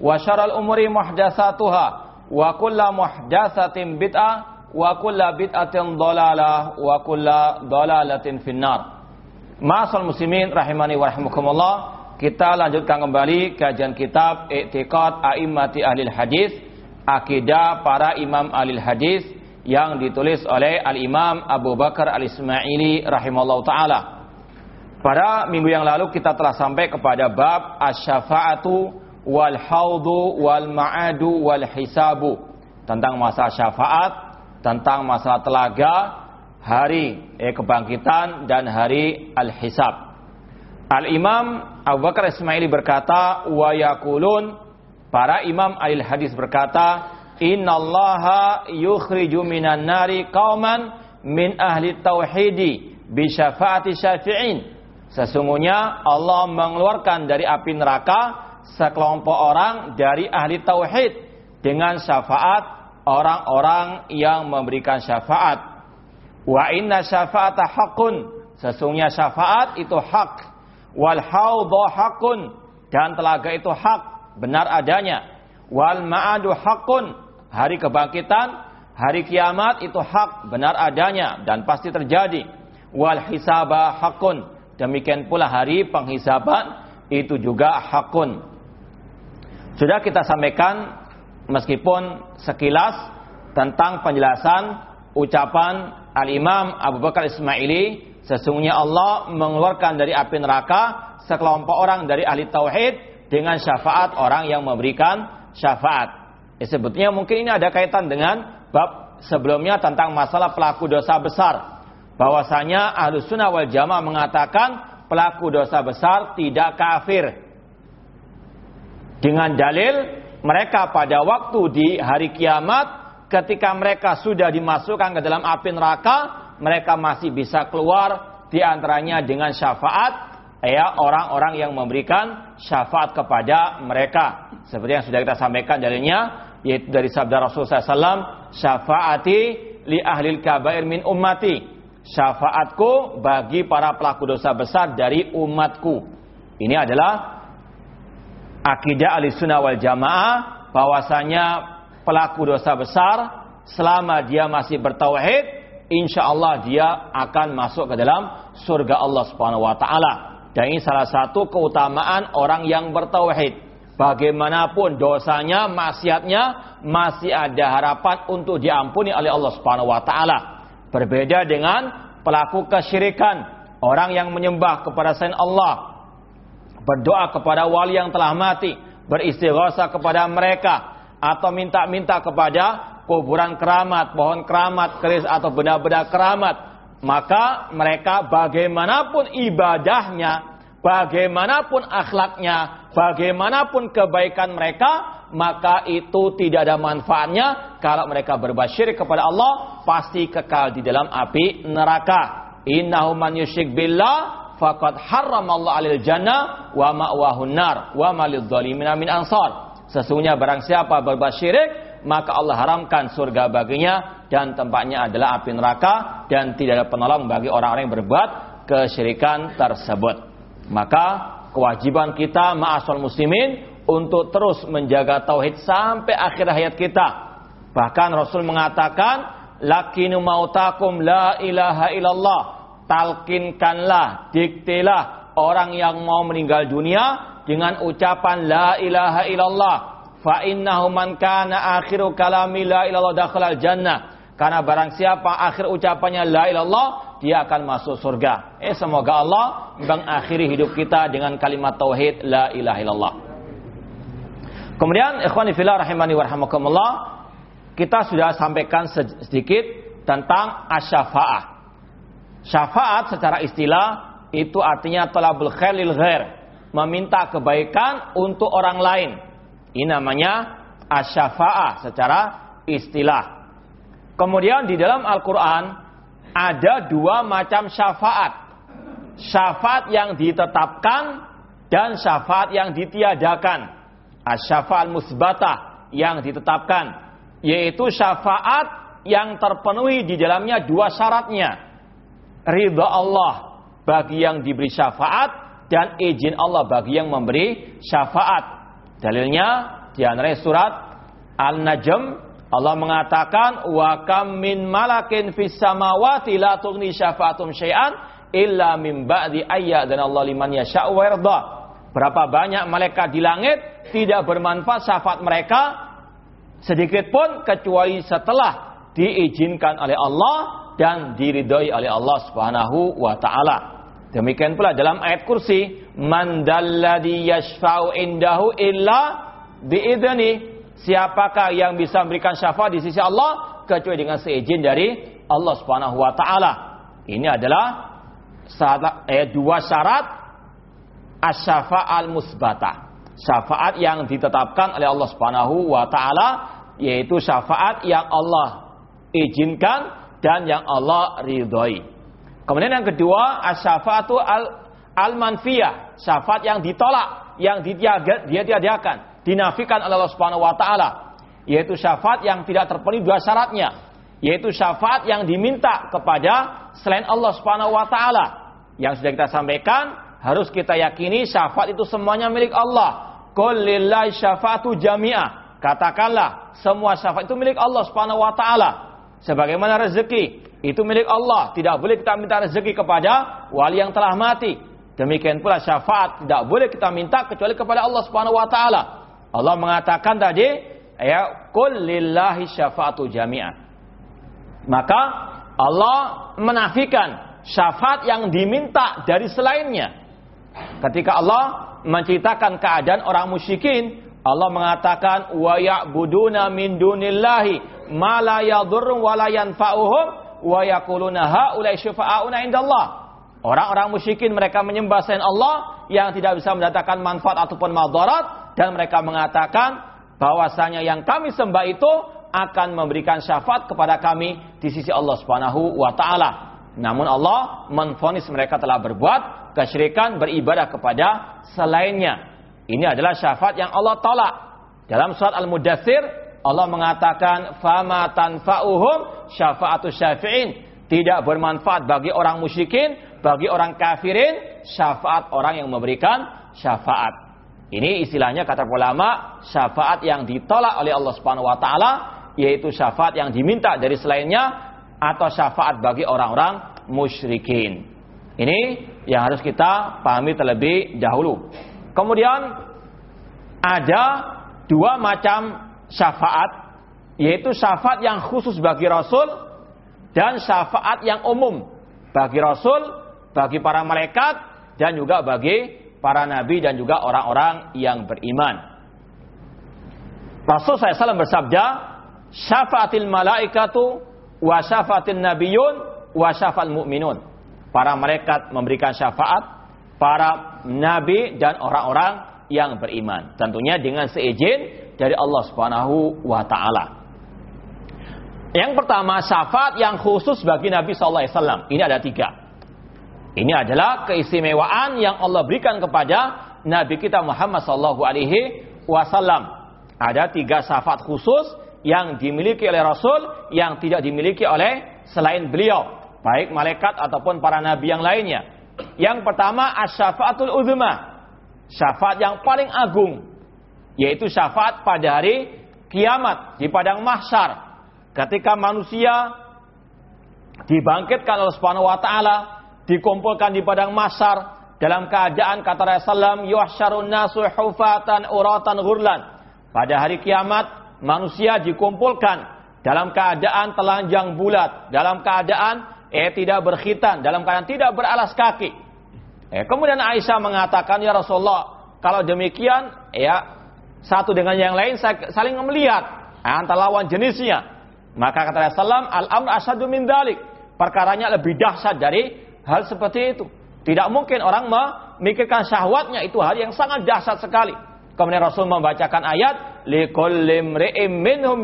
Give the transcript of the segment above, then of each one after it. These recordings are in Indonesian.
wa syaral umuri muhdatsatuha wa kullu muhdatsatin bid'ah wa kullu bid'atin dhalalah wa kullu dhalalatin finnar. Ma'asal muslimin rahimani wa rahimakumullah. Kita lanjutkan kembali kajian kitab I'tiqad A'immati Ahlil Hadis, akidah para imam ahlil hadis yang ditulis oleh Al-Imam Abu Bakar Al-Ismaili rahimallahu taala. Pada minggu yang lalu kita telah sampai kepada bab asy-syafa'atu wal haudu wal ma'adu wal hisabu tentang masalah syafaat, tentang masalah telaga, hari eh, kebangkitan dan hari al-hisab. Al-Imam Abu Bakar Ismaili berkata, wa yakulun para imam al hadis berkata, innallaha yukhriju minan nari qauman min ahli tauhidi bi syafaati syafi'in Sesungguhnya Allah mengeluarkan dari api neraka sekelompok orang dari ahli tauhid dengan syafaat orang-orang yang memberikan syafaat. Wa inna syafa'ata haqqun. Sesungguhnya syafaat itu hak. Wal haudha haqqun. Dan telaga itu hak, benar adanya. Wal ma'adu haqqun. Hari kebangkitan, hari kiamat itu hak, benar adanya dan pasti terjadi. Wal hisaba haqqun Demikian pula hari penghisaban itu juga hakun. Sudah kita sampaikan meskipun sekilas tentang penjelasan ucapan Al-Imam Abu Bakar Ismaili sesungguhnya Allah mengeluarkan dari api neraka sekelompok orang dari ahli tauhid dengan syafaat orang yang memberikan syafaat. Ya, sebetulnya mungkin ini ada kaitan dengan bab sebelumnya tentang masalah pelaku dosa besar bahwasanya ahlu sunnah wal jamaah mengatakan pelaku dosa besar tidak kafir. Dengan dalil mereka pada waktu di hari kiamat ketika mereka sudah dimasukkan ke dalam api neraka, mereka masih bisa keluar di antaranya dengan syafaat ya orang-orang yang memberikan syafaat kepada mereka. Seperti yang sudah kita sampaikan dalilnya yaitu dari sabda Rasulullah SAW, syafaati li ahli kabair min ummati syafaatku bagi para pelaku dosa besar dari umatku. Ini adalah akidah sunnah wal jamaah bahwasanya pelaku dosa besar selama dia masih bertauhid, insya Allah dia akan masuk ke dalam surga Allah Subhanahu wa taala. Dan ini salah satu keutamaan orang yang bertauhid. Bagaimanapun dosanya, maksiatnya masih ada harapan untuk diampuni oleh Allah Subhanahu wa taala. Berbeda dengan pelaku kesyirikan, orang yang menyembah kepada selain Allah, berdoa kepada wali yang telah mati, beristighatsah kepada mereka atau minta-minta kepada kuburan keramat, pohon keramat, keris atau benda-benda keramat, maka mereka bagaimanapun ibadahnya, bagaimanapun akhlaknya, bagaimanapun kebaikan mereka, maka itu tidak ada manfaatnya kalau mereka berbasyir kepada Allah pasti kekal di dalam api neraka. Innahu man yusyrik billah faqad harramallahu alil jannah wa ma'wahun nar wa malil zalimin min ansar. Sesungguhnya barang siapa berbuat syirik maka Allah haramkan surga baginya dan tempatnya adalah api neraka dan tidak ada penolong bagi orang-orang yang berbuat kesyirikan tersebut. Maka kewajiban kita ma'asal muslimin untuk terus menjaga tauhid sampai akhir hayat kita. Bahkan Rasul mengatakan, "Lakinu mautakum la ilaha illallah." Talkinkanlah, diktilah orang yang mau meninggal dunia dengan ucapan la ilaha illallah fa innahu man kana akhiru kalami la ilallah dakhalal jannah. Karena barang siapa akhir ucapannya la ilallah, dia akan masuk surga. Eh semoga Allah mengakhiri hidup kita dengan kalimat tauhid la ilaha illallah. Kemudian ikhwani fillah rahimani warahmatullah, kita sudah sampaikan sedikit tentang asyafaah. Syafaat secara istilah itu artinya talabul khairil ghair, meminta kebaikan untuk orang lain. Ini namanya asyafa'ah secara istilah. Kemudian di dalam Al-Quran ada dua macam syafaat. Syafaat yang ditetapkan dan syafaat yang ditiadakan. Asyafa'al musbatah yang ditetapkan. Yaitu syafaat yang terpenuhi di dalamnya dua syaratnya. Ridha Allah bagi yang diberi syafaat dan izin Allah bagi yang memberi syafaat. Dalilnya di antara surat Al-Najm Allah mengatakan wa kam min malakin fis samawati la tughni syafa'atum syai'an illa min ba'di dan Allah liman yasha'u wa. Berapa banyak malaikat di langit tidak bermanfaat syafaat mereka sedikit pun kecuali setelah diizinkan oleh Allah dan diridhoi oleh Allah Subhanahu wa taala. Demikian pula dalam ayat kursi, man dalladhi yashfa'u indahu illa biidni. Siapakah yang bisa memberikan syafaat di sisi Allah kecuali dengan seizin dari Allah Subhanahu wa taala. Ini adalah saat, eh, dua syarat asy-syafa'al musbata. Syafaat yang ditetapkan oleh Allah Subhanahu wa taala yaitu syafaat yang Allah izinkan dan yang Allah ridhoi. Kemudian yang kedua, asyafaatu al al-manfiyah, syafaat yang ditolak, yang ditiaga, dia tiadakan, dinafikan oleh Allah Subhanahu wa taala, yaitu syafaat yang tidak terpenuhi dua syaratnya, yaitu syafaat yang diminta kepada selain Allah Subhanahu wa taala. Yang sudah kita sampaikan, harus kita yakini syafaat itu semuanya milik Allah. Qul syafaatu jami'ah. Katakanlah, semua syafaat itu milik Allah Subhanahu wa taala. Sebagaimana rezeki, itu milik Allah. Tidak boleh kita minta rezeki kepada wali yang telah mati. Demikian pula syafaat tidak boleh kita minta kecuali kepada Allah Subhanahu wa taala. Allah mengatakan tadi, ya qul lillahi syafaatu jami'an. Maka Allah menafikan syafaat yang diminta dari selainnya. Ketika Allah menceritakan keadaan orang musyrikin, Allah mengatakan wa ya'buduna min dunillahi ma la yadhurru wa la yanfa'uhum wa yaquluna haula'i syufa'auna indallah. Orang-orang musyrikin mereka menyembah selain Allah yang tidak bisa mendatangkan manfaat ataupun madarat dan mereka mengatakan bahwasanya yang kami sembah itu akan memberikan syafaat kepada kami di sisi Allah Subhanahu wa taala. Namun Allah menfonis mereka telah berbuat kesyirikan beribadah kepada selainnya. Ini adalah syafaat yang Allah tolak. Dalam surat Al-Mudathir Allah mengatakan fama tanfa'uhum syafa'atu syafi'in. Tidak bermanfaat bagi orang musyrikin, bagi orang kafirin, syafaat orang yang memberikan syafaat. Ini istilahnya kata ulama, syafaat yang ditolak oleh Allah Subhanahu wa taala yaitu syafaat yang diminta dari selainnya atau syafaat bagi orang-orang musyrikin. Ini yang harus kita pahami terlebih dahulu. Kemudian ada dua macam syafaat yaitu syafaat yang khusus bagi Rasul dan syafaat yang umum bagi Rasul, bagi para malaikat dan juga bagi para nabi dan juga orang-orang yang beriman. Rasul SAW bersabda, syafaatil malaikatu wa syafaatil nabiyun wa syafal mu'minun. Para malaikat memberikan syafaat, para nabi dan orang-orang yang beriman. Tentunya dengan seizin dari Allah Subhanahu wa taala. Yang pertama, syafaat yang khusus bagi Nabi sallallahu alaihi wasallam. Ini ada tiga. Ini adalah keistimewaan yang Allah berikan kepada Nabi kita Muhammad sallallahu alaihi wasallam. Ada tiga syafaat khusus yang dimiliki oleh Rasul yang tidak dimiliki oleh selain beliau, baik malaikat ataupun para nabi yang lainnya. Yang pertama asyafaatul uzma, syafaat yang paling agung, yaitu syafaat pada hari kiamat di padang mahsyar, ketika manusia dibangkitkan oleh Subhanahu wa taala, dikumpulkan di padang mahsyar dalam keadaan kata Rasulullah yuhsyarun nasu hufatan uratan ghurlan. Pada hari kiamat manusia dikumpulkan dalam keadaan telanjang bulat, dalam keadaan eh tidak berkhitan, dalam keadaan tidak beralas kaki. Eh, kemudian Aisyah mengatakan ya Rasulullah, kalau demikian ya satu dengan yang lain saling melihat eh, antara lawan jenisnya. Maka kata Rasulullah, al-amr asyadu min dalik. Perkaranya lebih dahsyat dari hal seperti itu. Tidak mungkin orang memikirkan syahwatnya itu hal yang sangat dahsyat sekali. Kemudian Rasul membacakan ayat minhum.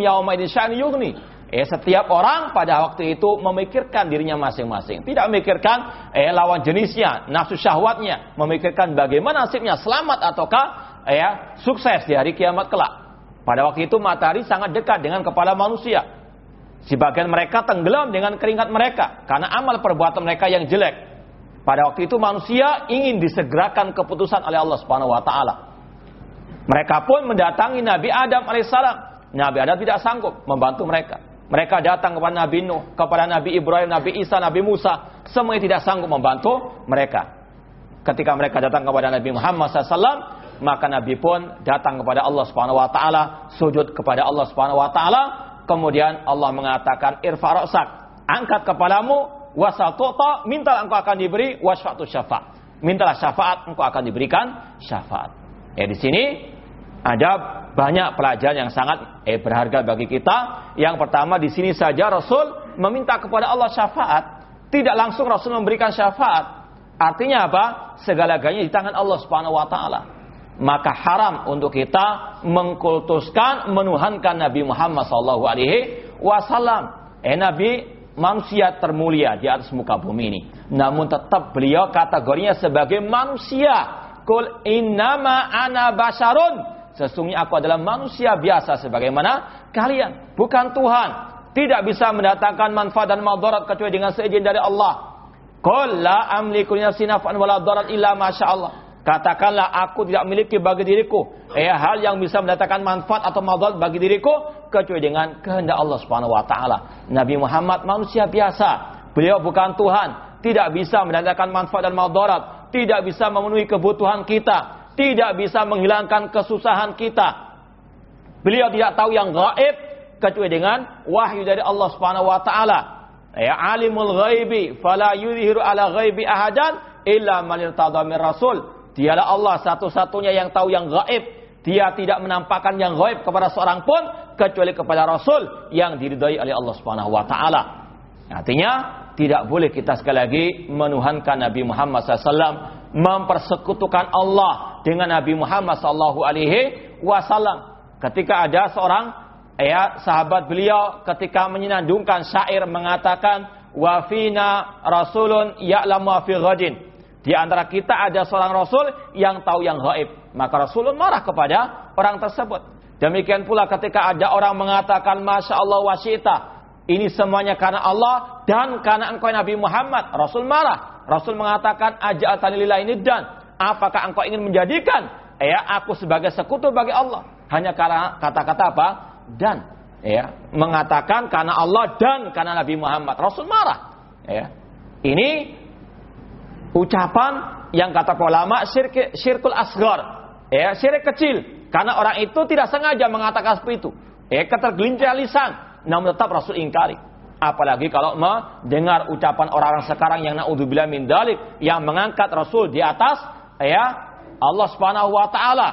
Eh, setiap orang pada waktu itu memikirkan dirinya masing-masing. Tidak memikirkan eh, lawan jenisnya, nafsu syahwatnya. Memikirkan bagaimana nasibnya, selamat ataukah eh, sukses di hari kiamat kelak. Pada waktu itu matahari sangat dekat dengan kepala manusia. Sebagian mereka tenggelam dengan keringat mereka. Karena amal perbuatan mereka yang jelek. Pada waktu itu manusia ingin disegerakan keputusan oleh Allah Subhanahu wa taala. Mereka pun mendatangi Nabi Adam alaihissalam. Nabi Adam tidak sanggup membantu mereka. Mereka datang kepada Nabi Nuh, kepada Nabi Ibrahim, Nabi Isa, Nabi Musa. Semuanya tidak sanggup membantu mereka. Ketika mereka datang kepada Nabi Muhammad SAW, maka Nabi pun datang kepada Allah Subhanahu Wa Taala, sujud kepada Allah Subhanahu Wa Taala. Kemudian Allah mengatakan, Irfa angkat kepalamu, wasal tu'ta, mintalah engkau akan diberi, wasfatu syafa. Mintalah syafaat, engkau akan diberikan syafaat. Ya di sini ada banyak pelajaran yang sangat eh, berharga bagi kita. Yang pertama di sini saja Rasul meminta kepada Allah syafaat, tidak langsung Rasul memberikan syafaat. Artinya apa? Segala-galanya di tangan Allah Subhanahu wa taala. Maka haram untuk kita mengkultuskan, menuhankan Nabi Muhammad sallallahu alaihi wasallam. Eh Nabi manusia termulia di atas muka bumi ini. Namun tetap beliau kategorinya sebagai manusia. Kul innama ana basharun Sesungguhnya aku adalah manusia biasa sebagaimana kalian, bukan Tuhan. Tidak bisa mendatangkan manfaat dan madarat kecuali dengan seizin dari Allah. Qul la amliku nafsi naf'an wala darat illa masya Allah. Katakanlah aku tidak memiliki bagi diriku eh, hal yang bisa mendatangkan manfaat atau madarat bagi diriku kecuali dengan kehendak Allah Subhanahu wa taala. Nabi Muhammad manusia biasa. Beliau bukan Tuhan, tidak bisa mendatangkan manfaat dan madarat, tidak bisa memenuhi kebutuhan kita, tidak bisa menghilangkan kesusahan kita. Beliau tidak tahu yang gaib kecuali dengan wahyu dari Allah Subhanahu wa taala. Ya alimul ghaibi fala yudhiru ala ghaibi ahadan illa man irtada min rasul. Dialah Allah satu-satunya yang tahu yang gaib. Dia tidak menampakkan yang gaib kepada seorang pun kecuali kepada rasul yang diridhai oleh Allah Subhanahu wa taala. Artinya tidak boleh kita sekali lagi menuhankan Nabi Muhammad SAW mempersekutukan Allah dengan Nabi Muhammad sallallahu alaihi wasallam. Ketika ada seorang ya sahabat beliau ketika menyenandungkan syair mengatakan wa fina rasulun ya'lamu fi ghadin. Di antara kita ada seorang rasul yang tahu yang gaib. Maka Rasulun marah kepada orang tersebut. Demikian pula ketika ada orang mengatakan Masya Allah wasyita. Ini semuanya karena Allah dan karena engkau Nabi Muhammad. Rasul marah. Rasul mengatakan aja tanilillah ini dan apakah engkau ingin menjadikan? Ya aku sebagai sekutu bagi Allah. Hanya karena kata-kata apa? Dan. Ya mengatakan karena Allah dan karena Nabi Muhammad. Rasul marah. Ya. Ini ucapan yang kata ulama syirk, syirkul asgar ya syirik kecil. Karena orang itu tidak sengaja mengatakan seperti itu. Ya ketergelincir lisan. Namun tetap Rasul ingkari Apalagi kalau mendengar ucapan orang-orang sekarang yang naudzubillah min dalik yang mengangkat Rasul di atas ya Allah Subhanahu wa taala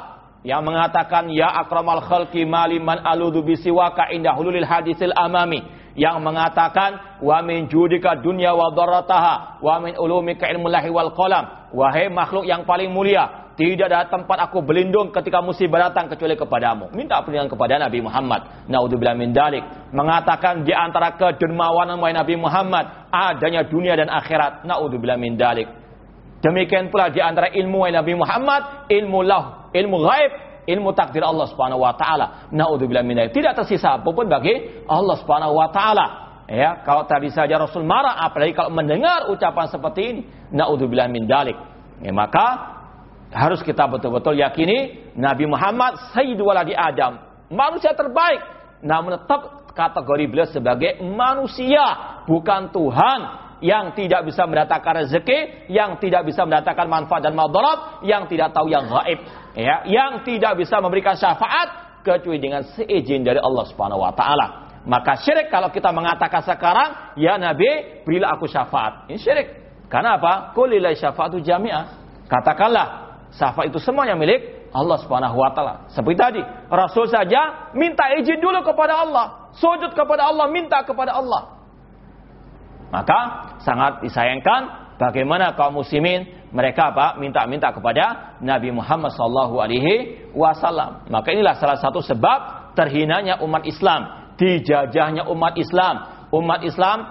yang mengatakan ya akramal khalqi maliman aludhu bisiwaka indah hululil hadisil amami yang mengatakan wa min judika dunya wa darataha wa min ulumika ilmu lahi wal qalam. Wahai makhluk yang paling mulia tidak ada tempat aku berlindung ketika musibah datang kecuali kepadamu. Minta perlindungan kepada Nabi Muhammad. Naudzubillah min dalik. Mengatakan di antara kedermawanan Nabi Muhammad adanya dunia dan akhirat. Naudzubillah min dalik. Demikian pula di antara ilmu Nabi Muhammad, ilmu lah, ilmu gaib ilmu takdir Allah Subhanahu wa taala. Naudzubillah min Tidak tersisa apa pun bagi Allah Subhanahu wa taala. Ya, kalau tadi saja Rasul marah, apalagi kalau mendengar ucapan seperti ini, naudzubillah min dalik. Ya, maka harus kita betul-betul yakini Nabi Muhammad Sayyid waladi Adam, manusia terbaik. Namun tetap kategori beliau sebagai manusia, bukan Tuhan yang tidak bisa mendatangkan rezeki, yang tidak bisa mendatangkan manfaat dan madarat, yang tidak tahu yang gaib, ya, yang tidak bisa memberikan syafaat kecuali dengan seizin dari Allah Subhanahu wa taala. Maka syirik kalau kita mengatakan sekarang, ya Nabi, berilah aku syafaat. Ini syirik. Karena apa? Kulilai syafaatu jami'ah. Katakanlah, syafaat itu semuanya milik Allah Subhanahu wa taala. Seperti tadi, Rasul saja minta izin dulu kepada Allah, sujud kepada Allah, minta kepada Allah. Maka sangat disayangkan bagaimana kaum muslimin mereka apa minta-minta kepada Nabi Muhammad sallallahu alaihi wasallam. Maka inilah salah satu sebab terhinanya umat Islam, dijajahnya umat Islam. Umat Islam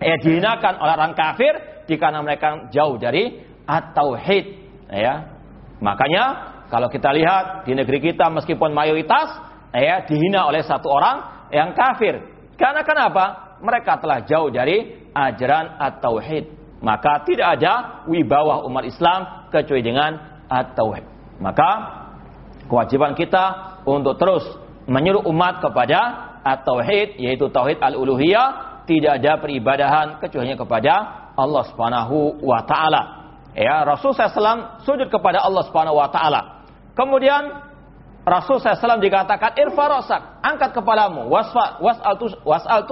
eh, dihinakan oleh orang kafir karena mereka jauh dari at-tauhid ya. Makanya kalau kita lihat di negeri kita meskipun mayoritas ya dihina oleh satu orang yang kafir. Karena kenapa? mereka telah jauh dari ajaran at-tauhid. Maka tidak ada wibawa umat Islam kecuali dengan at-tauhid. Maka kewajiban kita untuk terus menyuruh umat kepada at-tauhid yaitu tauhid al-uluhiyah, tidak ada peribadahan kecuali kepada Allah Subhanahu wa taala. Ya, Rasul SAW sujud kepada Allah Subhanahu wa taala. Kemudian Rasul SAW dikatakan irfa rosak, angkat kepalamu, wasfa wasal tu wasal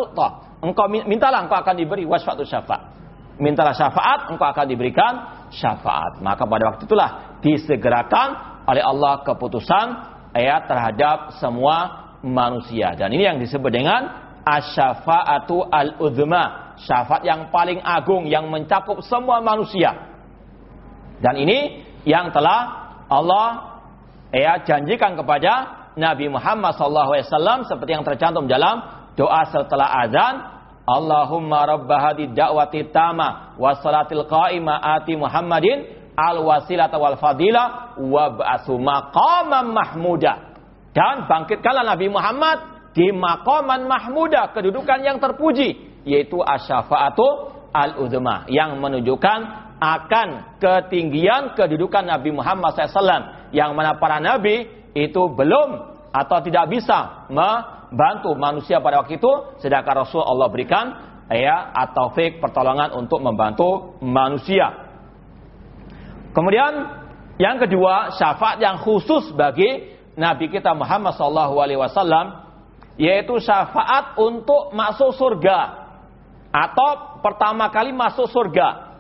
engkau mintalah engkau akan diberi wasfatu syafaat. Mintalah syafaat, engkau akan diberikan syafaat. Maka pada waktu itulah disegerakan oleh Allah keputusan ayat terhadap semua manusia. Dan ini yang disebut dengan asyafaatu al-udhma. Syafaat yang paling agung yang mencakup semua manusia. Dan ini yang telah Allah ya janjikan kepada Nabi Muhammad SAW seperti yang tercantum dalam doa setelah azan Allahumma rabba hadid da'wati tama wa salatil qa'ima ati Muhammadin al wasilata wal fadila wa ba'su maqaman mahmuda. Dan bangkitkanlah Nabi Muhammad di maqaman mahmuda kedudukan yang terpuji yaitu asyafaatu al uzma yang menunjukkan akan ketinggian kedudukan Nabi Muhammad SAW yang mana para nabi itu belum atau tidak bisa bantu manusia pada waktu itu sedangkan Rasul Allah berikan ya atau fake pertolongan untuk membantu manusia. Kemudian yang kedua syafaat yang khusus bagi Nabi kita Muhammad Wasallam yaitu syafaat untuk masuk surga atau pertama kali masuk surga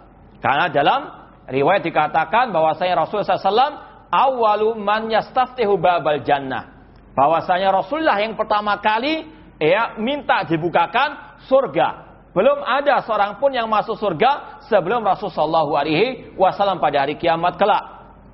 karena dalam riwayat dikatakan bahwa saya Rasul SAW awalu man yastaftihu babal jannah bahwasanya Rasulullah yang pertama kali ya minta dibukakan surga. Belum ada seorang pun yang masuk surga sebelum Rasulullah Shallallahu Alaihi Wasallam pada hari kiamat kelak.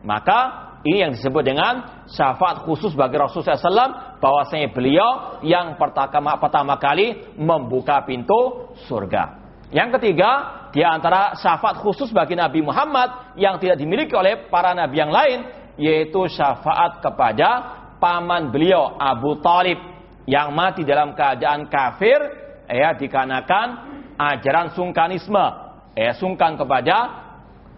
Maka ini yang disebut dengan syafaat khusus bagi Rasulullah SAW bahwasanya beliau yang pertama kali membuka pintu surga. Yang ketiga, di antara syafaat khusus bagi Nabi Muhammad yang tidak dimiliki oleh para nabi yang lain, yaitu syafaat kepada paman beliau Abu Talib yang mati dalam keadaan kafir ya dikarenakan ajaran sungkanisme ya sungkan kepada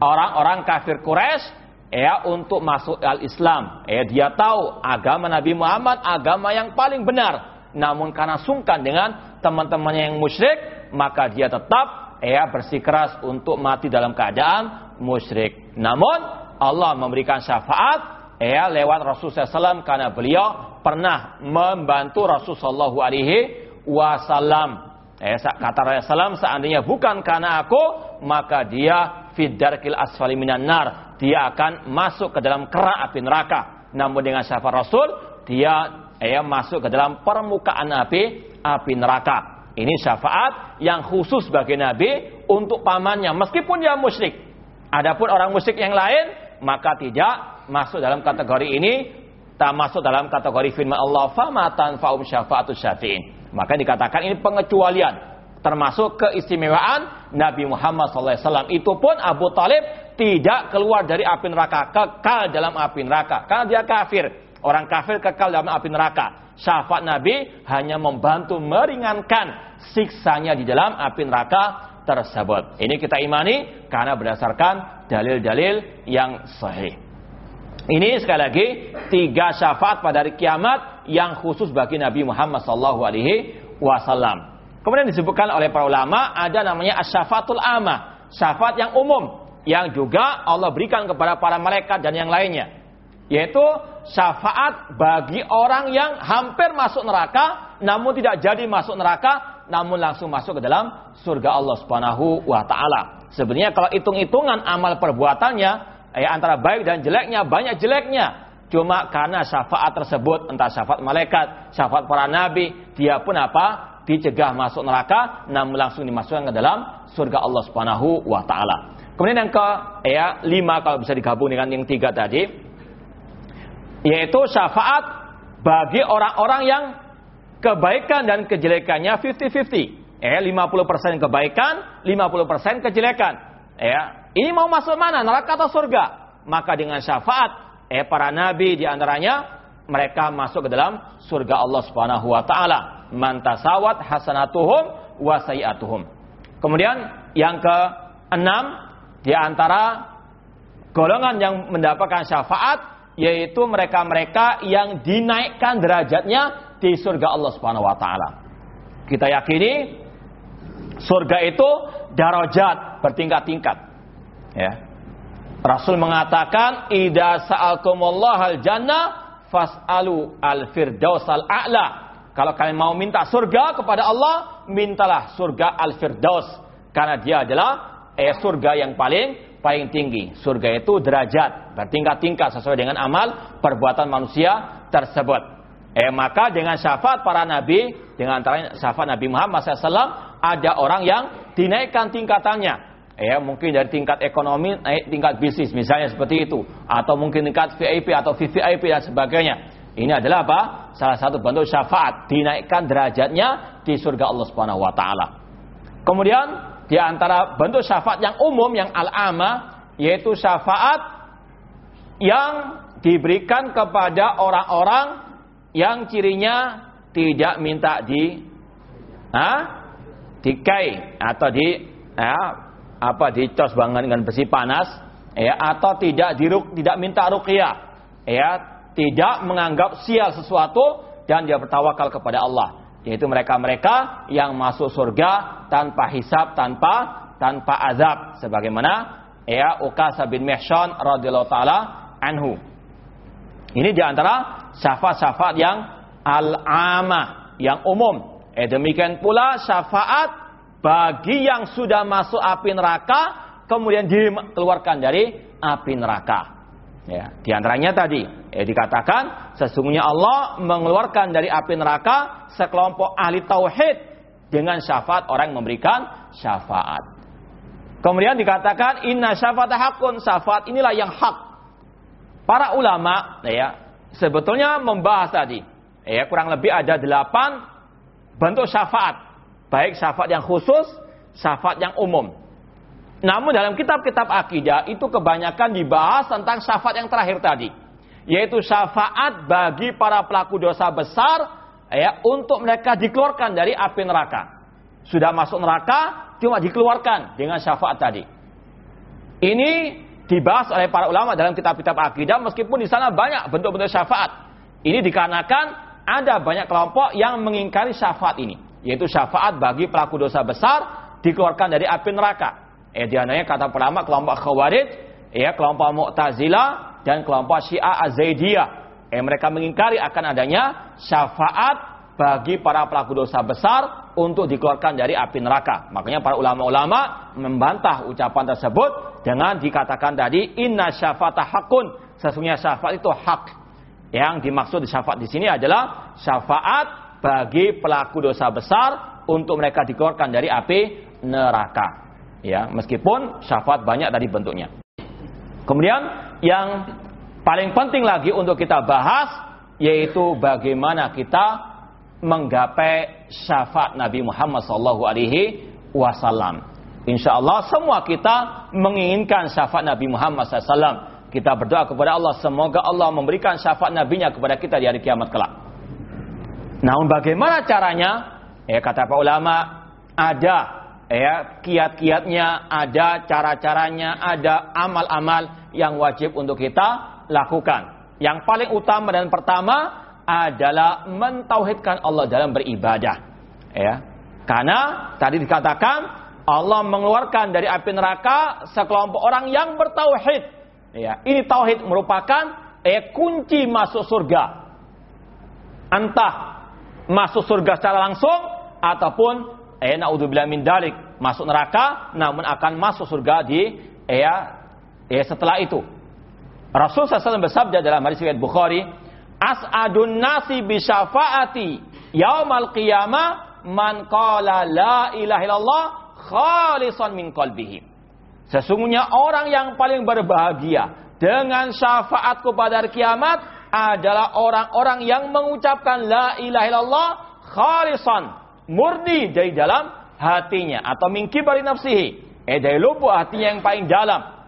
orang-orang kafir Quraisy ya untuk masuk al-Islam. Ya dia tahu agama Nabi Muhammad agama yang paling benar. Namun karena sungkan dengan teman-temannya yang musyrik maka dia tetap ya bersikeras untuk mati dalam keadaan musyrik namun Allah memberikan syafaat ya lewat Rasulullah SAW karena beliau pernah membantu Rasulullah Alaihi Wasallam. Eh, kata Rasulullah seandainya bukan karena aku maka dia fidarkil asfali minan nar dia akan masuk ke dalam kerak api neraka. Namun dengan syafaat Rasul dia eh, masuk ke dalam permukaan api api neraka. Ini syafaat yang khusus bagi Nabi untuk pamannya meskipun dia musyrik. Adapun orang musyrik yang lain maka tidak masuk dalam kategori ini tak masuk dalam kategori firman Allah fama tanfa'um syafa'atus syafi'in. Maka dikatakan ini pengecualian termasuk keistimewaan Nabi Muhammad SAW. Itu pun Abu Talib tidak keluar dari api neraka, kekal dalam api neraka karena dia kafir. Orang kafir kekal dalam api neraka. Syafaat Nabi hanya membantu meringankan siksanya di dalam api neraka tersebut. Ini kita imani karena berdasarkan dalil-dalil yang sahih. Ini sekali lagi tiga syafaat pada hari kiamat yang khusus bagi Nabi Muhammad wasallam. Kemudian disebutkan oleh para ulama ada namanya asyafatul amah, syafaat yang umum yang juga Allah berikan kepada para malaikat dan yang lainnya. Yaitu syafaat bagi orang yang hampir masuk neraka namun tidak jadi masuk neraka namun langsung masuk ke dalam surga Allah Subhanahu wa taala. Sebenarnya kalau hitung-hitungan amal perbuatannya eh, antara baik dan jeleknya banyak jeleknya. Cuma karena syafaat tersebut entah syafaat malaikat, syafaat para nabi, dia pun apa? dicegah masuk neraka namun langsung dimasukkan ke dalam surga Allah Subhanahu wa taala. Kemudian yang ke ya lima kalau bisa digabung dengan yang tiga tadi, yaitu syafaat bagi orang-orang yang kebaikan dan kejelekannya 50-50. Ya, 50% kebaikan, 50% kejelekan. Ya, ini mau masuk mana? Neraka atau surga? Maka dengan syafaat eh para nabi di antaranya mereka masuk ke dalam surga Allah Subhanahu wa taala. Mantasawat hasanatuhum wa sayiatuhum. Kemudian yang keenam di antara golongan yang mendapatkan syafaat yaitu mereka-mereka yang dinaikkan derajatnya di surga Allah Subhanahu wa taala. Kita yakini surga itu darajat bertingkat-tingkat. Ya. Rasul mengatakan idza sa'altumullah al-jannah fas'alu al-firdaus al-a'la. Kalau kalian mau minta surga kepada Allah, mintalah surga al-firdaus karena dia adalah eh surga yang paling paling tinggi. Surga itu derajat, bertingkat-tingkat sesuai dengan amal perbuatan manusia tersebut. Eh maka dengan syafaat para nabi, dengan antara syafaat Nabi Muhammad SAW, ada orang yang dinaikkan tingkatannya. Ya, mungkin dari tingkat ekonomi naik tingkat bisnis misalnya seperti itu atau mungkin tingkat VIP atau VVIP dan sebagainya. Ini adalah apa? Salah satu bentuk syafaat dinaikkan derajatnya di surga Allah Subhanahu wa taala. Kemudian di antara bentuk syafaat yang umum yang al-ama yaitu syafaat yang diberikan kepada orang-orang yang cirinya tidak minta di ha, dikai atau di ya, apa dicos banget dengan besi panas ya atau tidak diruk tidak minta ruqyah ya tidak menganggap sial sesuatu dan dia bertawakal kepada Allah yaitu mereka-mereka yang masuk surga tanpa hisab, tanpa tanpa azab sebagaimana ya Uqasah bin Mihsan radhiyallahu taala anhu. Ini di antara syafaat-syafaat yang al-amah, yang umum. Eh, demikian pula syafaat bagi yang sudah masuk api neraka kemudian dikeluarkan dari api neraka. Ya, di antaranya tadi ya, dikatakan sesungguhnya Allah mengeluarkan dari api neraka sekelompok ahli tauhid dengan syafaat orang yang memberikan syafaat. Kemudian dikatakan inna syafaat hakun syafaat inilah yang hak. Para ulama ya sebetulnya membahas tadi ya kurang lebih ada delapan bentuk syafaat baik syafaat yang khusus syafaat yang umum namun dalam kitab-kitab akidah itu kebanyakan dibahas tentang syafaat yang terakhir tadi. Yaitu syafaat bagi para pelaku dosa besar ya untuk mereka dikeluarkan dari api neraka. Sudah masuk neraka cuma dikeluarkan dengan syafaat tadi. Ini dibahas oleh para ulama dalam kitab-kitab akidah meskipun di sana banyak bentuk-bentuk syafaat. Ini dikarenakan ada banyak kelompok yang mengingkari syafaat ini, yaitu syafaat bagi pelaku dosa besar dikeluarkan dari api neraka. Eh di antaranya kata ulama kelompok Khawarij, ya kelompok Mu'tazilah dan kelompok Syiah Az-Zaidiyah. Eh mereka mengingkari akan adanya syafaat bagi para pelaku dosa besar untuk dikeluarkan dari api neraka. Makanya para ulama-ulama membantah ucapan tersebut dengan dikatakan tadi inna syafata hakun. Sesungguhnya syafaat itu hak. Yang dimaksud syafaat di sini adalah syafaat bagi pelaku dosa besar untuk mereka dikeluarkan dari api neraka. Ya, meskipun syafaat banyak dari bentuknya. Kemudian yang paling penting lagi untuk kita bahas yaitu bagaimana kita menggapai syafaat Nabi Muhammad sallallahu alaihi wasallam. Insya Allah semua kita menginginkan syafaat Nabi Muhammad SAW. kita berdoa kepada Allah semoga Allah memberikan syafaat nabinya kepada kita di hari kiamat kelak. Namun bagaimana caranya? Ya kata para ulama ada ya kiat-kiatnya, ada cara-caranya, ada amal-amal yang wajib untuk kita lakukan. Yang paling utama dan pertama adalah mentauhidkan Allah dalam beribadah. Ya. Karena tadi dikatakan Allah mengeluarkan dari api neraka sekelompok orang yang bertauhid. Ya, ini tauhid merupakan eh, kunci masuk surga. Entah masuk surga secara langsung ataupun eh naudzubillah min dalik masuk neraka namun akan masuk surga di eh, eh setelah itu. Rasul SAW bersabda dalam hadis riwayat Bukhari, "As'adun nasi bi syafaati yaumal qiyamah man qala la ilaha illallah khalisan min qalbihi." Sesungguhnya orang yang paling berbahagia dengan syafaatku pada hari kiamat adalah orang-orang yang mengucapkan la ilaha illallah khalisan murni dari dalam hatinya atau mingki bari nafsihi. Eh dari lubuk hatinya yang paling dalam.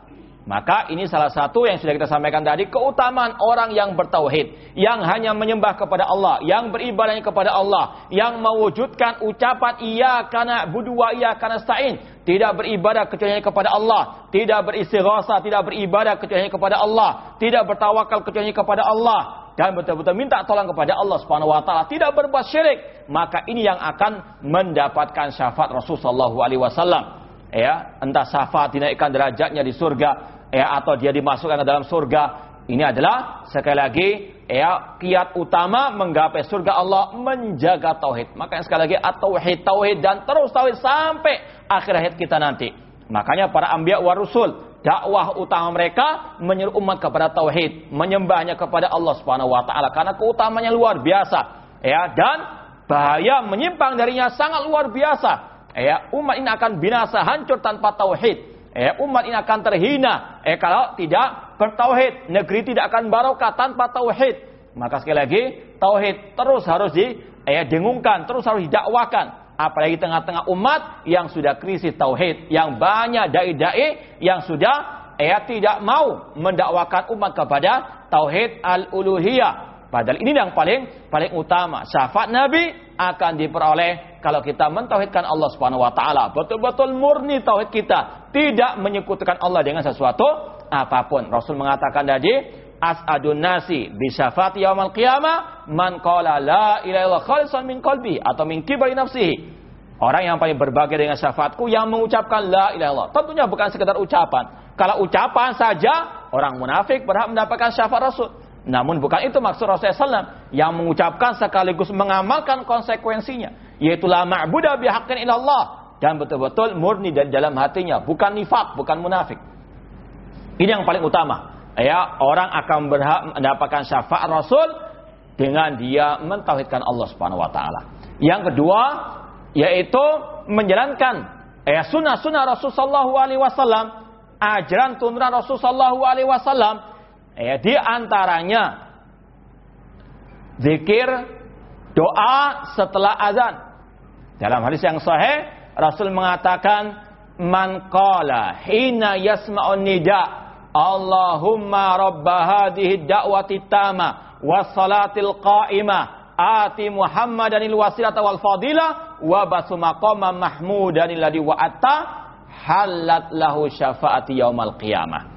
Maka ini salah satu yang sudah kita sampaikan tadi keutamaan orang yang bertauhid, yang hanya menyembah kepada Allah, yang beribadahnya kepada Allah, yang mewujudkan ucapan iya karena budua iya karena stain, tidak beribadah kecuali kepada Allah, tidak beristighatsah, tidak beribadah kecuali kepada Allah, tidak bertawakal kecuali kepada Allah dan betul-betul minta tolong kepada Allah Subhanahu wa taala, tidak berbuat syirik, maka ini yang akan mendapatkan syafaat Rasulullah sallallahu alaihi wasallam. Ya, entah syafaat dinaikkan derajatnya di surga, ya atau dia dimasukkan ke dalam surga ini adalah sekali lagi ya kiat utama menggapai surga Allah menjaga tauhid makanya sekali lagi at-tauhid tauhid dan terus tauhid sampai akhir hayat kita nanti makanya para ambiya wa rusul dakwah utama mereka menyuruh umat kepada tauhid menyembahnya kepada Allah Subhanahu wa taala karena keutamanya luar biasa ya dan bahaya menyimpang darinya sangat luar biasa ya umat ini akan binasa hancur tanpa tauhid eh, umat ini akan terhina eh, kalau tidak bertauhid. Negeri tidak akan barokah tanpa tauhid. Maka sekali lagi, tauhid terus harus didengungkan, eh, terus harus didakwakan. Apalagi tengah-tengah umat yang sudah krisis tauhid, yang banyak dai-dai yang sudah eh, tidak mau mendakwakan umat kepada tauhid al-uluhiyah. Padahal ini yang paling paling utama. Syafaat Nabi akan diperoleh kalau kita mentauhidkan Allah Subhanahu wa taala, betul-betul murni tauhid kita, tidak menyekutukan Allah dengan sesuatu apa pun. Rasul mengatakan tadi, as'adun nasi bi syafaati yaumil qiyamah man qala la ilaha illallah khalisan min qalbi atau min kibari nafsihi. Orang yang paling berbahagia dengan syafaatku yang mengucapkan la ilaha illallah. Tentunya bukan sekedar ucapan. Kalau ucapan saja, orang munafik berhak mendapatkan syafaat Rasul. Namun bukan itu maksud Rasulullah SAW. Yang mengucapkan sekaligus mengamalkan konsekuensinya yaitu la ma'budu bihaqqin illallah dan betul-betul murni dan dalam hatinya, bukan nifak, bukan munafik. Ini yang paling utama. Ya, orang akan berhak mendapatkan syafaat Rasul dengan dia mentauhidkan Allah Subhanahu wa taala. Yang kedua yaitu menjalankan ya sunnah-sunnah Rasul sallallahu alaihi wasallam, ajaran turunan Rasul sallallahu alaihi wasallam ya di antaranya zikir doa setelah azan dalam hadis yang sahih, Rasul mengatakan, "Man qala hina yasma'un nida, Allahumma rabba hadhihi da'wati tama was salatil qa'imah ati Muhammadanil wasilata wal fadilah wa basu maqama mahmudanil ladhi wa'atta halat lahu syafaati yaumal qiyamah."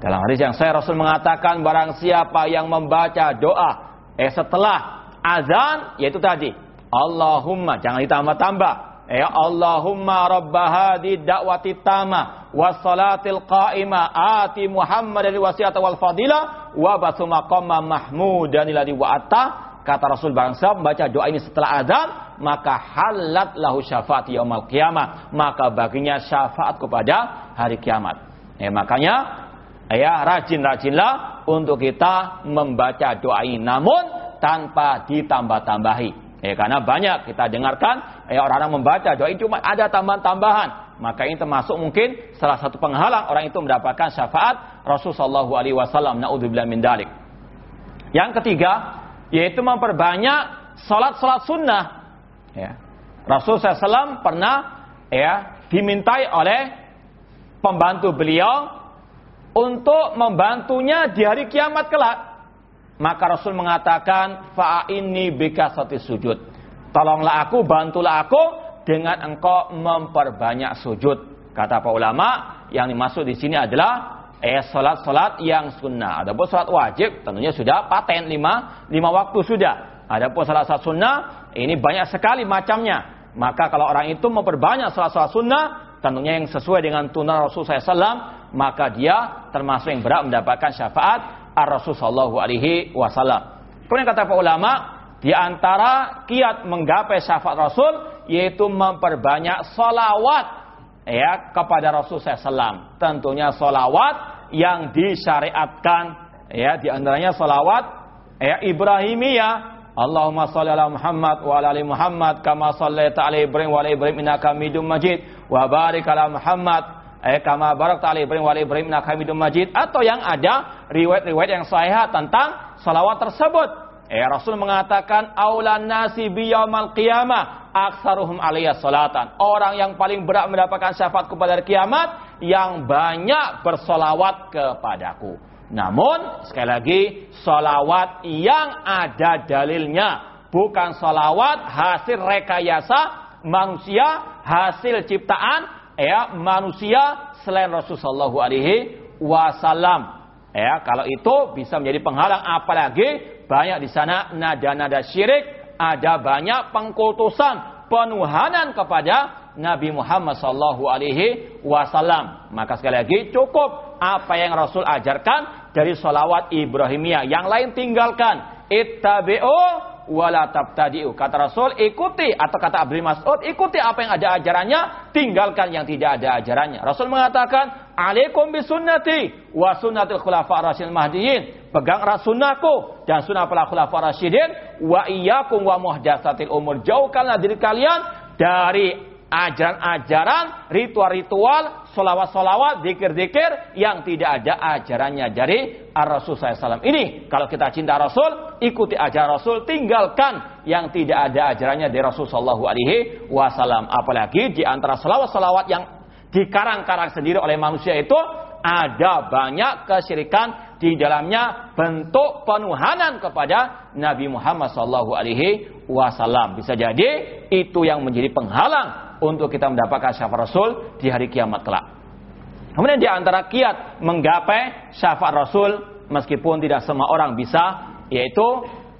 Dalam hadis yang saya Rasul mengatakan barang siapa yang membaca doa eh setelah azan yaitu tadi Allahumma jangan ditambah-tambah. Ya Allahumma rabba hadi da'wati tama was salatil qa'ima. Ati Muhammad dari wasiat wal fadila wa basu maqama mahmudan alladhi wa'ata kata Rasul bangsa membaca doa ini setelah azan maka halat lahu syafaat yaumil qiyamah. Maka baginya syafaat kepada hari kiamat. Ya makanya ya rajin-rajinlah untuk kita membaca doa ini. Namun tanpa ditambah-tambahi. Ya, karena banyak kita dengarkan ya orang-orang membaca doa ini cuma ada tambahan-tambahan. Maka ini termasuk mungkin salah satu penghalang orang itu mendapatkan syafaat Rasulullah Shallallahu alaihi wasallam naudzubillah min dalik. Yang ketiga yaitu memperbanyak salat-salat sunnah. Ya. Rasul SAW pernah ya dimintai oleh pembantu beliau untuk membantunya di hari kiamat kelak. Maka Rasul mengatakan, ini bika sati sujud. Tolonglah aku, bantulah aku dengan engkau memperbanyak sujud. Kata para ulama, yang dimaksud di sini adalah eh salat-salat yang sunnah. Adapun salat wajib tentunya sudah paten lima, lima waktu sudah. Adapun salat salat sunnah ini banyak sekali macamnya. Maka kalau orang itu memperbanyak salat-salat sunnah, tentunya yang sesuai dengan tuntunan Rasul SAW, maka dia termasuk yang berat mendapatkan syafaat ar-Rasul Sallallahu Alaihi Wasallam. Kemudian kata para ulama, di antara kiat menggapai syafaat Rasul yaitu memperbanyak salawat ya kepada Rasul SAW. Tentunya salawat yang disyariatkan ya di antaranya salawat ya Ibrahimiyah Allahumma salli ala Muhammad wa ala ali Muhammad kama sallaita ala Ibrahim wa ala Ibrahim innaka Hamidum Majid wa barik ala Muhammad eh kama barakta ala Ibrahim wa ala Ibrahim innaka Hamidum Majid atau yang ada riwayat-riwayat yang sahih tentang salawat tersebut. Eh Rasul mengatakan aulan nasi biyaumal qiyamah aksaruhum alaiya salatan. Orang yang paling berat mendapatkan syafaat kepada kiamat yang banyak bersolawat kepadaku. Namun sekali lagi solawat yang ada dalilnya bukan solawat hasil rekayasa manusia hasil ciptaan ya manusia selain Rasulullah Alaihi Wasallam ya kalau itu bisa menjadi penghalang apalagi banyak di sana nada-nada syirik ada banyak pengkultusan penuhanan kepada Nabi Muhammad Sallallahu Alaihi Wasallam. Maka sekali lagi cukup apa yang Rasul ajarkan dari solawat Ibrahimiyah. Yang lain tinggalkan. Ittabi'u wala tabtadi'u. Kata Rasul, ikuti atau kata Abdul Mas'ud, ikuti apa yang ada ajarannya, tinggalkan yang tidak ada ajarannya. Rasul mengatakan, "Alaikum bisunnati wa sunnatil khulafa rasyidin mahdiyin." Pegang sunnahku dan sunnah para khulafa rasyidin wa iyyakum wa muhdatsatil umur. Jauhkanlah diri kalian dari ajaran-ajaran, ritual-ritual, solawat-solawat, zikir-zikir yang tidak ada ajarannya dari Ar-Rasul SAW. Ini kalau kita cinta Rasul, ikuti ajaran Rasul, tinggalkan yang tidak ada ajarannya dari Rasul Sallallahu Alaihi Wasallam. Apalagi di antara solawat-solawat yang dikarang-karang sendiri oleh manusia itu ada banyak kesyirikan di dalamnya bentuk penuhanan kepada Nabi Muhammad Alaihi Wasallam. Bisa jadi itu yang menjadi penghalang untuk kita mendapatkan syafaat Rasul di hari kiamat kelak. Kemudian di antara kiat menggapai syafaat Rasul meskipun tidak semua orang bisa yaitu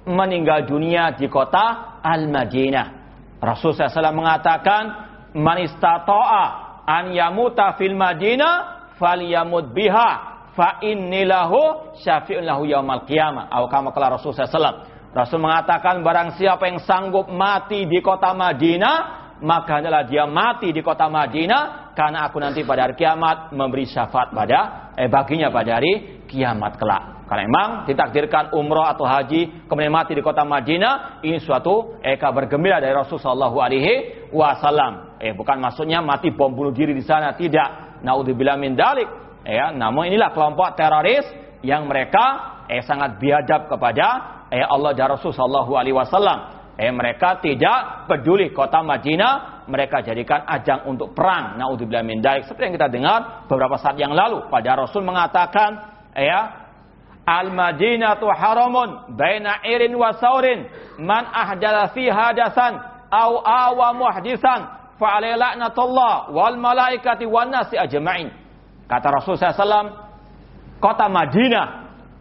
meninggal dunia di kota Al-Madinah. Rasul SAW mengatakan man istata'a an yamuta fil Madinah falyamut biha fa innilahu syafi'un lahu yaumal qiyamah. Atau kama kala Rasul SAW. Rasul mengatakan barang siapa yang sanggup mati di kota Madinah maka adalah dia mati di kota Madinah karena aku nanti pada hari kiamat memberi syafaat pada eh baginya pada hari kiamat kelak. Karena memang ditakdirkan umroh atau haji kemudian mati di kota Madinah ini suatu eh kabar gembira dari Rasulullah Shallallahu Alaihi Wasallam. Eh bukan maksudnya mati bom bunuh diri di sana tidak. Naudzubillah min dalik. Eh, ya, namun inilah kelompok teroris yang mereka eh sangat biadab kepada eh Allah dan Rasul Shallallahu Alaihi Wasallam Eh mereka tidak peduli kota Madinah, mereka jadikan ajang untuk perang. Naudzubillah min dalik. Seperti yang kita dengar beberapa saat yang lalu pada Rasul mengatakan, ya, Al-Madinatu haramun baina irin wa saurin man ahdala fi hadasan au awa muhdisan fa la'natullah wal malaikati wan nasi ajma'in. Kata Rasul SAW, kota Madinah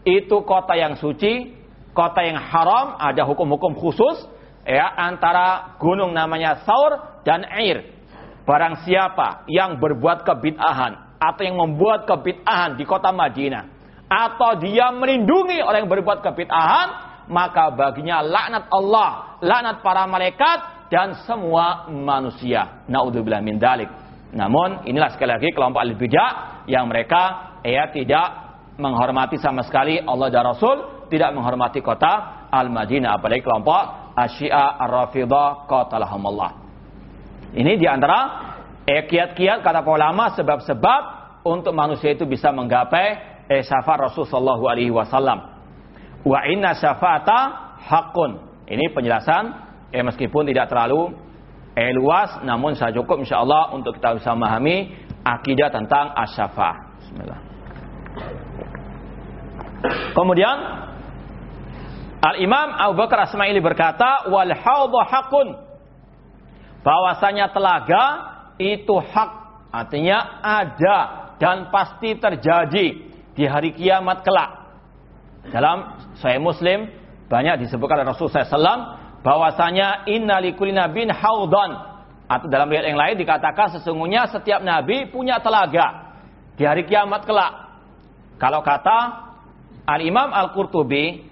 itu kota yang suci, kota yang haram, ada hukum-hukum khusus, ya antara gunung namanya Saur dan Air. Barang siapa yang berbuat kebid'ahan atau yang membuat kebid'ahan di kota Madinah atau dia melindungi orang yang berbuat kebid'ahan, maka baginya laknat Allah, laknat para malaikat dan semua manusia. Naudzubillah min dalik. Namun inilah sekali lagi kelompok al-bidah yang mereka ya tidak menghormati sama sekali Allah dan Rasul, tidak menghormati kota Al-Madinah apalagi kelompok Asyia Ar-Rafidah qatalahumullah. Ini di antara eh, kiat-kiat kata ulama sebab-sebab untuk manusia itu bisa menggapai eh, syafaat Rasul sallallahu alaihi wasallam. Wa inna syafa'ata hakun. Ini penjelasan eh, meskipun tidak terlalu eh, luas namun saya cukup insyaallah untuk kita bisa memahami akidah tentang asyafa. Bismillah. Kemudian Al-Imam Abu Bakar Asmaili berkata, "Wal hakun." Bahwasanya telaga itu hak, artinya ada dan pasti terjadi di hari kiamat kelak. Dalam Sahih Muslim banyak disebutkan oleh Rasulullah SAW bahwasanya inna likulli bin haudhan atau dalam riwayat yang lain dikatakan sesungguhnya setiap nabi punya telaga di hari kiamat kelak. Kalau kata Al-Imam Al-Qurtubi,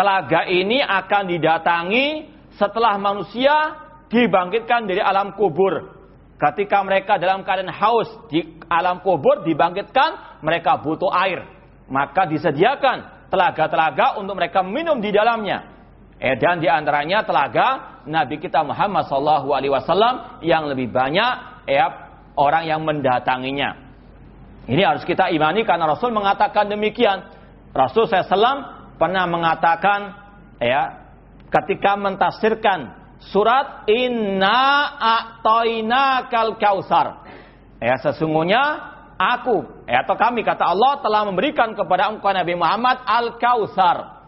telaga ini akan didatangi setelah manusia dibangkitkan dari alam kubur. Ketika mereka dalam keadaan haus di alam kubur dibangkitkan, mereka butuh air. Maka disediakan telaga-telaga untuk mereka minum di dalamnya. Eh, dan di antaranya telaga Nabi kita Muhammad Wasallam yang lebih banyak eh, orang yang mendatanginya. Ini harus kita imani karena Rasul mengatakan demikian. Rasul SAW pernah mengatakan ya ketika mentafsirkan surat Inna a'toina kal kausar. Ya sesungguhnya aku ya, atau kami kata Allah telah memberikan kepada engkau Nabi Muhammad al kausar.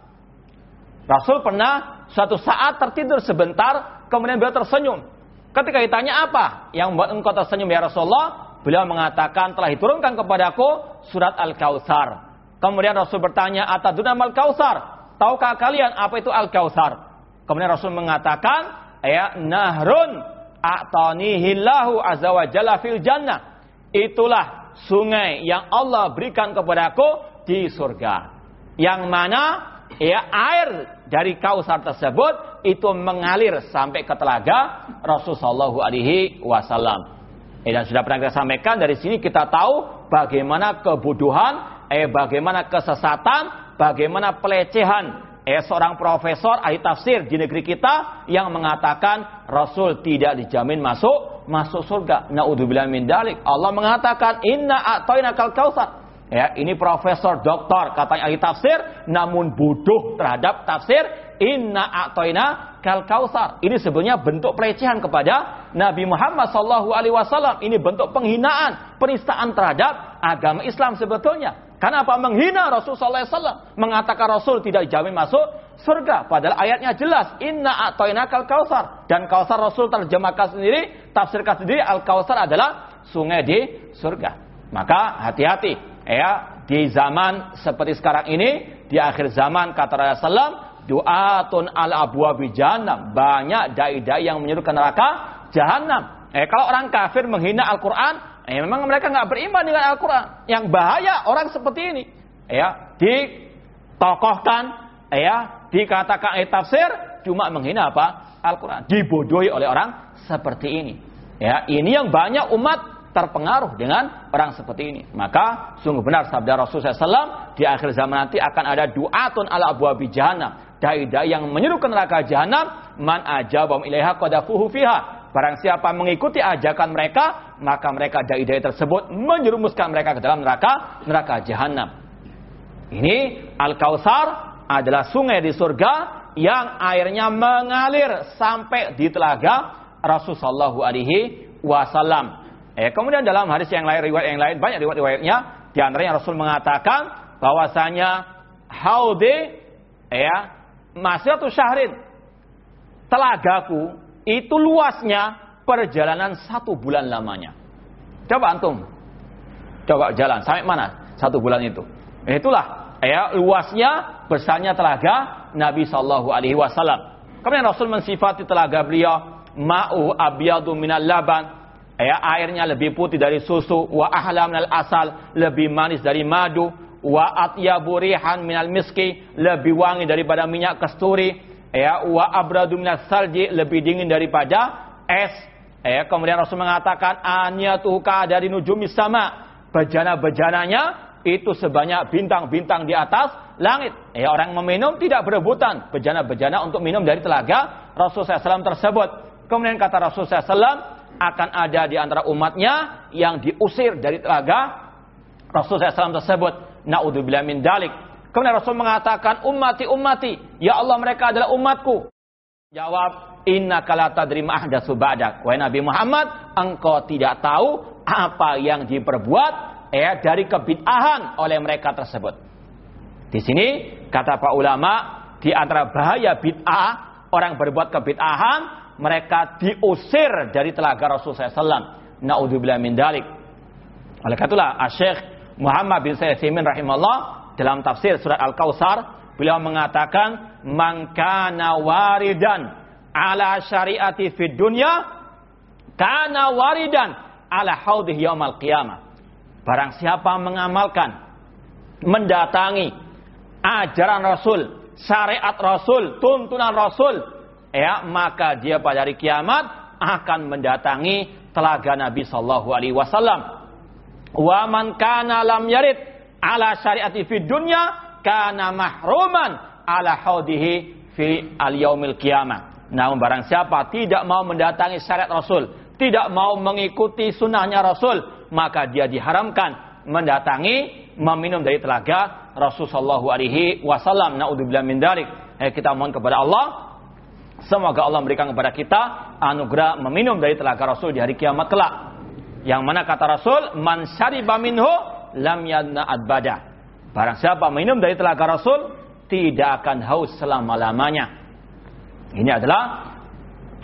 Rasul pernah suatu saat tertidur sebentar kemudian beliau tersenyum. Ketika ditanya apa yang membuat engkau tersenyum ya Rasulullah, beliau mengatakan telah diturunkan kepadaku surat al kausar. Kemudian Rasul bertanya, Ataduna mal kausar? Tahukah kalian apa itu al kausar? Kemudian Rasul mengatakan, ya nahrun a'tanihillahu azza wa jalla fil jannah. Itulah sungai yang Allah berikan kepadaku di surga. Yang mana ya air dari kausar tersebut itu mengalir sampai ke telaga Rasulullah alaihi wasallam. Dan sudah pernah kita sampaikan dari sini kita tahu bagaimana kebodohan, eh bagaimana kesesatan, bagaimana pelecehan eh seorang profesor ahli tafsir di negeri kita yang mengatakan Rasul tidak dijamin masuk masuk surga. Naudzubillah min dalik. Allah mengatakan inna a'toina kal kausar. Ya, ini profesor doktor katanya ahli tafsir namun bodoh terhadap tafsir inna a'toina kal kausar. Ini sebenarnya bentuk pelecehan kepada Nabi Muhammad wasallam. Ini bentuk penghinaan, penistaan terhadap agama Islam sebetulnya. Karena apa? Menghina Rasul Sallallahu Alaihi Wasallam. Mengatakan Rasul tidak dijamin masuk surga. Padahal ayatnya jelas. Inna a'toinakal kausar. Dan kausar Rasul terjemahkan sendiri, tafsirkan sendiri. Al-kausar adalah sungai di surga. Maka hati-hati. Ya, di zaman seperti sekarang ini, di akhir zaman kata Rasulullah du'atun al abwabi jahannam. Banyak dai-dai yang menyuruh ke neraka jahanam. Eh, kalau orang kafir menghina Al-Quran, Ya, memang mereka nggak beriman dengan Al-Quran. Yang bahaya orang seperti ini. Ya, ditokohkan, ya, dikatakan ayat tafsir, cuma menghina apa? Al-Quran. Dibodohi oleh orang seperti ini. Ya, ini yang banyak umat terpengaruh dengan orang seperti ini. Maka sungguh benar sabda Rasulullah SAW di akhir zaman nanti akan ada duatun ala abu abi jahannam. Dai-dai yang menyeru ke neraka jahanam, man ajabam ilaiha qadafuhu fiha Barang siapa mengikuti ajakan mereka, maka mereka dai-dai tersebut menjerumuskan mereka ke dalam neraka, neraka jahanam. Ini Al-Kausar adalah sungai di surga yang airnya mengalir sampai di telaga Rasulullah alaihi wasallam. Eh, kemudian dalam hadis yang lain, riwayat yang lain, banyak riwayat-riwayatnya. Di antaranya Rasul mengatakan bahwasanya haudi ya masih syahrin telagaku itu luasnya perjalanan satu bulan lamanya. Coba antum, coba jalan sampai mana satu bulan itu? Itulah ya luasnya besarnya telaga Nabi Shallallahu Alaihi Wasallam. Kemudian Rasul mensifati telaga beliau ma'u abyadu minal laban ya airnya lebih putih dari susu wa ahla minal asal lebih manis dari madu wa atyabu rihan minal miski lebih wangi daripada minyak kasturi ya wa abradu minas salji lebih dingin daripada es. Ya kemudian Rasul mengatakan anyatuka dari nujumis sama. Bejana-bejananya itu sebanyak bintang-bintang di atas langit. Ya orang meminum tidak berebutan. Bejana-bejana untuk minum dari telaga Rasul SAW tersebut. Kemudian kata Rasul SAW akan ada di antara umatnya yang diusir dari telaga Rasul SAW tersebut. Naudzubillah min dalik Kemudian Rasul mengatakan, ummati ummati, ya Allah mereka adalah umatku. Jawab, inna kalata terima ahdatsu ba'dak. Wahai Nabi Muhammad, engkau tidak tahu apa yang diperbuat ya dari kebid'ahan oleh mereka tersebut. Di sini kata pak ulama di antara bahaya bid'ah orang berbuat kebid'ahan mereka diusir dari telaga Rasul SAW. Naudzubillah min dalik. Oleh katulah Syekh Muhammad bin Sayyid rahimahullah dalam tafsir surat Al-Kautsar beliau mengatakan mangkana waridan ala syariati fid dunya kana waridan ala haudih yaumal qiyamah. Barang siapa mengamalkan mendatangi ajaran Rasul, syariat Rasul, tuntunan Rasul, ya maka dia pada hari kiamat akan mendatangi telaga Nabi Shallallahu Alaihi Wasallam. Wa man kana lam yarid ala syariati fi dunya kana mahruman ala haudihi fi al yaumil kiamah. Namun barang siapa tidak mau mendatangi syariat Rasul, tidak mau mengikuti sunnahnya Rasul, maka dia diharamkan mendatangi meminum dari telaga Rasulullah alaihi wasallam. Naudzubillah min dzalik. Eh, kita mohon kepada Allah semoga Allah memberikan kepada kita anugerah meminum dari telaga Rasul di hari kiamat kelak. Yang mana kata Rasul, "Man syariba minhu lam yadna adbada." Barang siapa minum dari telaga Rasul tidak akan haus selama-lamanya. Ini adalah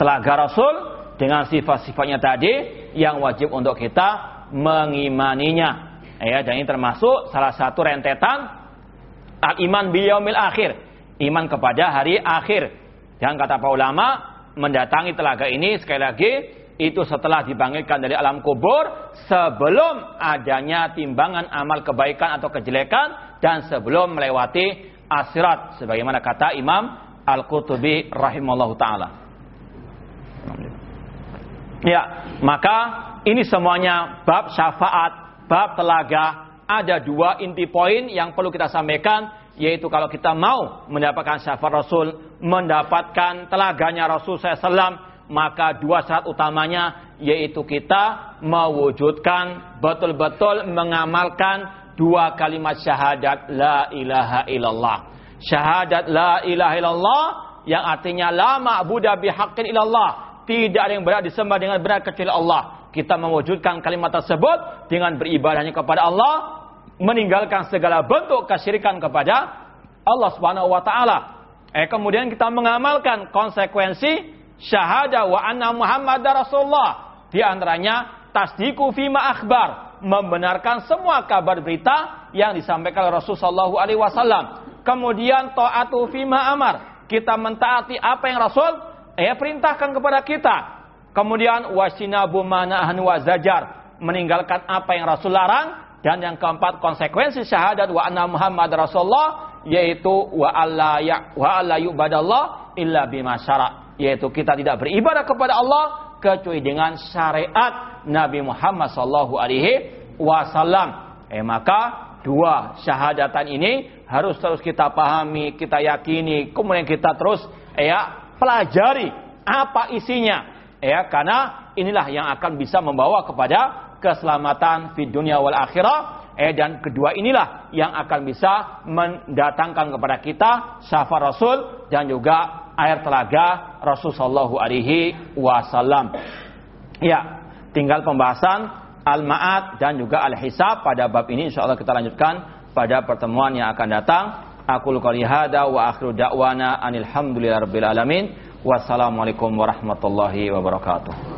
telaga Rasul dengan sifat-sifatnya tadi yang wajib untuk kita mengimaninya. Ya, dan ini termasuk salah satu rentetan Al-iman biyaumil akhir. Iman kepada hari akhir. Dan kata para ulama, mendatangi telaga ini sekali lagi itu setelah dibangkitkan dari alam kubur sebelum adanya timbangan amal kebaikan atau kejelekan dan sebelum melewati asirat sebagaimana kata Imam Al-Qurtubi rahimallahu taala. Ya, maka ini semuanya bab syafaat, bab telaga, ada dua inti poin yang perlu kita sampaikan yaitu kalau kita mau mendapatkan syafaat Rasul, mendapatkan telaganya Rasul SAW, maka dua syarat utamanya yaitu kita mewujudkan betul-betul mengamalkan dua kalimat syahadat la ilaha illallah. Syahadat la ilaha illallah yang artinya la ma'budu bihaqqin illallah. Tidak ada yang berat disembah dengan benar kecuali Allah. Kita mewujudkan kalimat tersebut dengan beribadahnya kepada Allah meninggalkan segala bentuk kesyirikan kepada Allah Subhanahu wa taala. Eh kemudian kita mengamalkan konsekuensi syahadah wa anna Muhammad Rasulullah. Di antaranya tasdiku fima akhbar, membenarkan semua kabar berita yang disampaikan Rasulullah alaihi wasallam. Kemudian taatu fima amar, kita mentaati apa yang Rasul eh perintahkan kepada kita. Kemudian wasinabu mana'an wa zajar, meninggalkan apa yang Rasul larang dan yang keempat konsekuensi syahadat wa anna Muhammad Rasulullah yaitu wa alla ya wa alla yubadallah illa bima syara yaitu kita tidak beribadah kepada Allah kecuali dengan syariat Nabi Muhammad sallallahu alaihi wasallam. Eh maka dua syahadatan ini harus terus kita pahami, kita yakini, kemudian kita terus ya pelajari apa isinya. Ya, karena inilah yang akan bisa membawa kepada keselamatan di dunia wal akhirah eh dan kedua inilah yang akan bisa mendatangkan kepada kita syafaat Rasul dan juga air telaga Rasul sallallahu alaihi wasallam. Ya, tinggal pembahasan al-ma'at dan juga al-hisab pada bab ini insyaallah kita lanjutkan pada pertemuan yang akan datang. Aku qouli hada wa akhiru da'wana anil hamdulillahirabbil alamin. Wassalamualaikum warahmatullahi wabarakatuh.